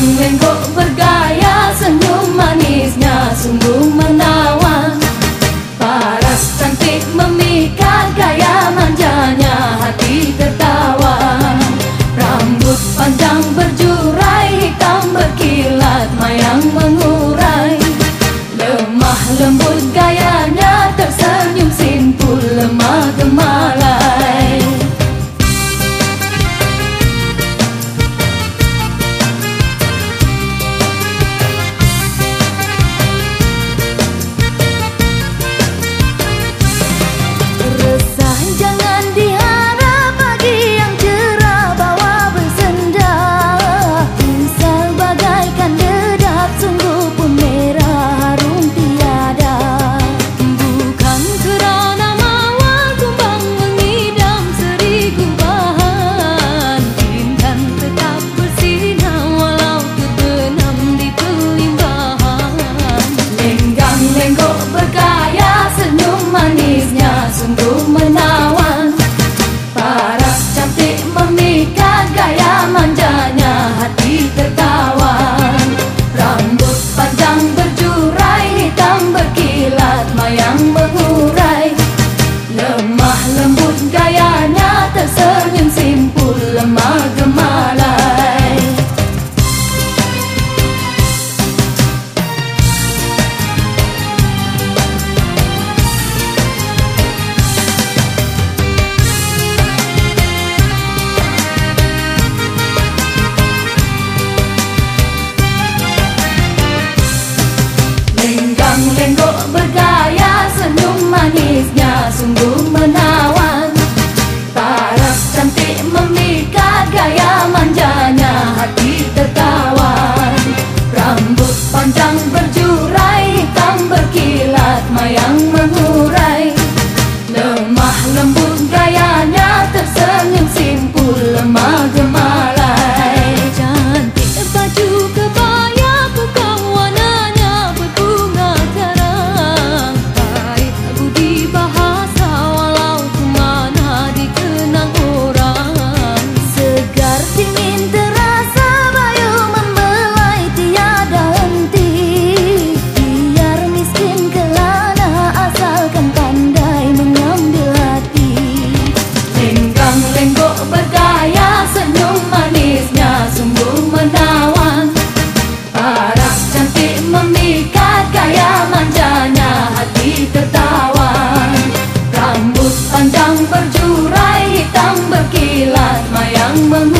Menyenggok bergaya senyum manisnya sungguh menawan. Paras cantik memikat gaya manjanya hati tertawa. Rambut panjang berjurai hitam berkilat mayang mengurai. Lemah lembut gaya yang berjurai hitam berkilat mayang mengulang